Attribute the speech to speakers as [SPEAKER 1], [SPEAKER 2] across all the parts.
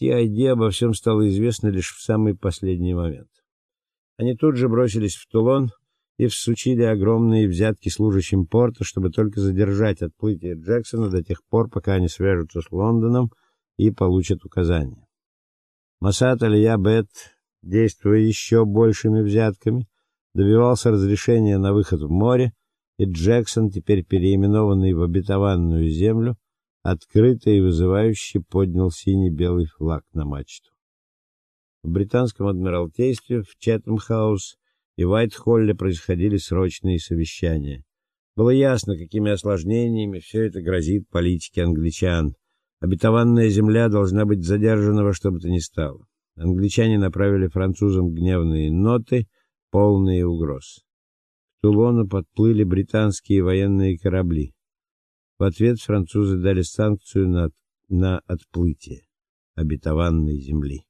[SPEAKER 1] CID обо всем стало известно лишь в самый последний момент. Они тут же бросились в Тулон и всучили огромные взятки служащим порта, чтобы только задержать отплытие Джексона до тех пор, пока они свяжутся с Лондоном и получат указания. Масат Алия Бет, действуя еще большими взятками, добивался разрешения на выход в море, и Джексон, теперь переименованный в обетованную землю, открыто и вызывающе поднял синий-белый флаг на мачту. В британском адмиралтействе в Четтем-хаус и Уайт-Холле происходили срочные совещания. Было ясно, какими осложнениями все это грозит политике англичан. Обетованная земля должна быть задержана во что бы то ни стало. Англичане направили французам гневные ноты, полные угроз. К Тулону подплыли британские военные корабли. В ответ французы дали санкцию на на отплытие обетованной земли.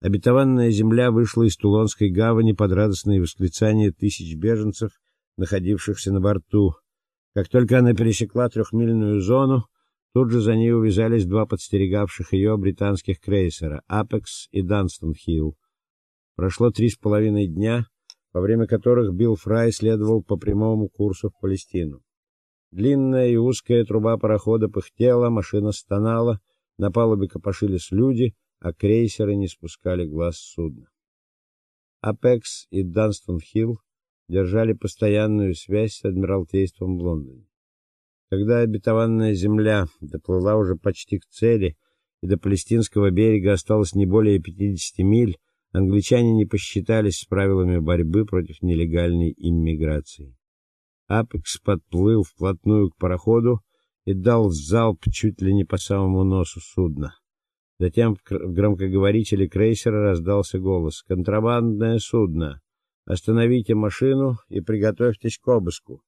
[SPEAKER 1] Обетованная земля вышла из Тулонской гавани под радостные восклицания тысяч беженцев, находившихся на борту. Как только она пересекла трехмильную зону, тут же за ней увязались два подстерегавших ее британских крейсера Apex и Данстон-Хилл. Прошло три с половиной дня, во время которых Билл Фрай следовал по прямому курсу в Палестину. Длинная и узкая труба парохода пыхтела, машина стонала, на палубе копошились люди — а крейсеры не спускали глаз с судна. Апекс и Данстон-Хилл держали постоянную связь с адмиралтейством в Лондоне. Когда обетованная земля доплыла уже почти к цели, и до палестинского берега осталось не более 50 миль, англичане не посчитались с правилами борьбы против нелегальной иммиграции. Апекс подплыл вплотную к пароходу и дал залп чуть ли не по самому носу судна. Затем в громкоговорителе крейсера раздался голос: "Контрабандное судно. Остановите машину и приготовьтесь к обыску".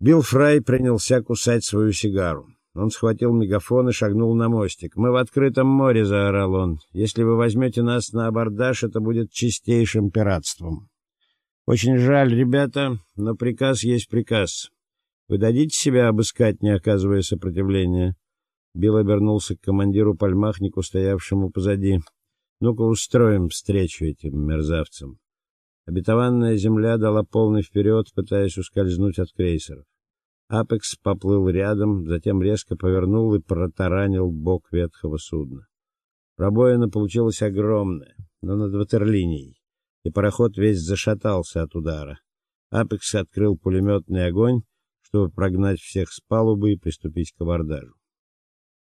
[SPEAKER 1] Билл Фрай принялся кусать свою сигару. Он схватил мегафон и шагнул на мостик. "Мы в открытом море", заорал он. "Если вы возьмете нас на абордаж, это будет чистейшим пиратством". Очень жаль, ребята, но приказ есть приказ. Вы дадите себя обыскать, не оказывая сопротивления? Билл обернулся к командиру пальмахнику, стоявшему позади. Ну-ка устроим встречу этим мерзавцам. Обетованная земля дала полный вперед, пытаясь ускользнуть от крейсеров. Апекс поплыл рядом, затем резко повернул и протаранил бок ветхого судна. Пробоина получилась огромная, но над ватерлинией, и пароход весь зашатался от удара. Апекс открыл пулеметный огонь, чтобы прогнать всех с палубы и приступить к абордажу.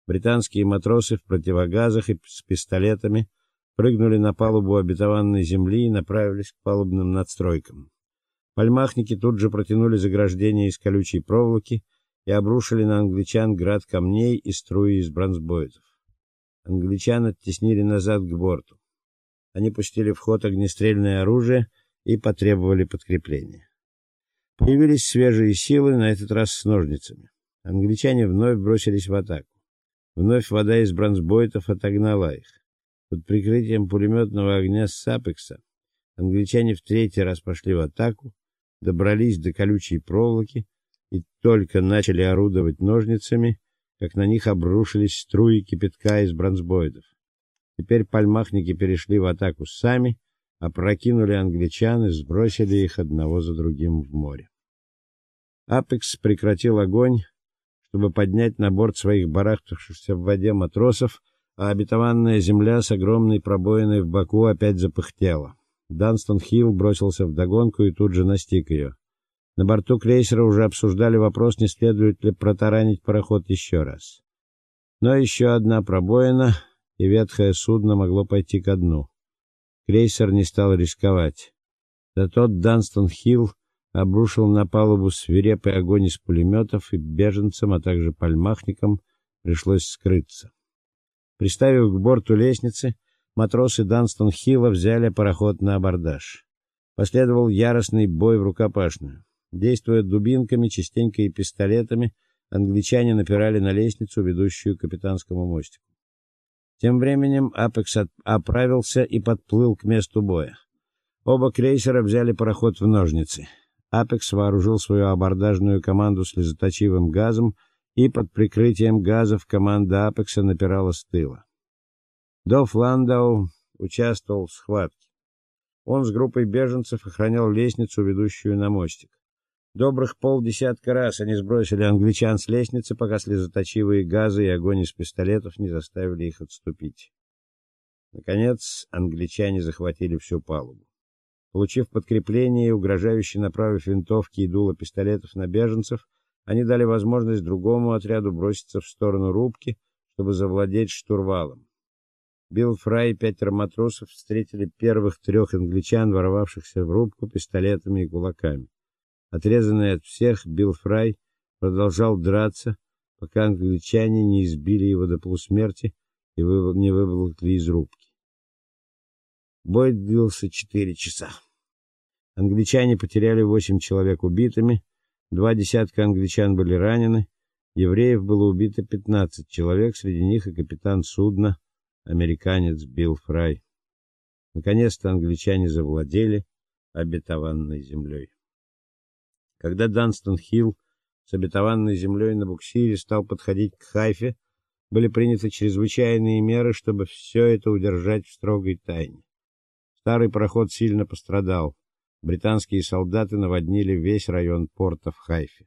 [SPEAKER 1] Британские матросы в противогазах и с пистолетами прыгнули на палубу обетованной земли и направились к палубным надстройкам. Пальмахники тут же протянули заграждение из колючей проволоки и обрушили на англичан град камней и струи из бронзбойтов. Англичан оттеснили назад к борту. Они пустили в ход огнестрельное оружие и потребовали подкрепления. Появились свежие силы, на этот раз с ножницами. Англичане вновь бросились в атаку. Вновь вода из бронзбойтов отогнала их. Под прикрытием пулеметного огня с Сапекса англичане в третий раз пошли в атаку, добрались до колючей проволоки и только начали орудовать ножницами, как на них обрушились струи кипятка из бронзбойтов. Теперь пальмахники перешли в атаку сами, опрокинули англичан и сбросили их одного за другим в море. Апекс прекратил огонь, чтобы поднять на борт своих барахтавшихся в воде матросов, а обетованная земля с огромной пробоиной в боку опять запыхтела. Данстон Хилл бросился в догонку и тут же настиг ее. На борту крейсера уже обсуждали вопрос, не следует ли протаранить пароход еще раз. Но еще одна пробоина, и ветхое судно могло пойти ко дну. Крейсер не стал рисковать. Да тот Данстон Хилл обрушил на палубу свирепый огонь из пулеметов, и беженцам, а также пальмахникам пришлось скрыться. Приставив к борту лестницы, матросы Данстон Хилла взяли пароход на абордаж. Последовал яростный бой в рукопашную. Действуя дубинками, частенько и пистолетами, англичане напирали на лестницу, ведущую к капитанскому мостику. Тем временем Апекс оправился и подплыл к месту боя. Оба крейсера взяли пароход в ножницы. Апекс вооружил свою абордажную команду слезоточивым газом, и под прикрытием газов команда Апекса напирала с тыла. Доф Ландау участвовал в схватке. Он с группой беженцев охранял лестницу, ведущую на мостик. Добрых полдесятка раз они сбросили англичан с лестницы, пока слезоточивые газы и огонь из пистолетов не заставили их отступить. Наконец, англичане захватили всю палубу. Получив подкрепление и угрожающе направив винтовки и дуло пистолетов на беженцев, они дали возможность другому отряду броситься в сторону рубки, чтобы завладеть штурвалом. Билл Фрай и пятеро матросов встретили первых трех англичан, ворвавшихся в рубку пистолетами и кулаками. Отрезанный от всех, Билл Фрай продолжал драться, пока англичане не избили его до полусмерти и не выволокли из рубки. Бой длился четыре часа. Англичане потеряли восемь человек убитыми, два десятка англичан были ранены, евреев было убито пятнадцать человек, среди них и капитан судна, американец Билл Фрай. Наконец-то англичане завладели обетованной землей. Когда Данстон Хилл с обетованной землей на буксире стал подходить к Хайфе, были приняты чрезвычайные меры, чтобы все это удержать в строгой тайне. Старый пароход сильно пострадал. Британские солдаты наводнили весь район порта в Хайфе.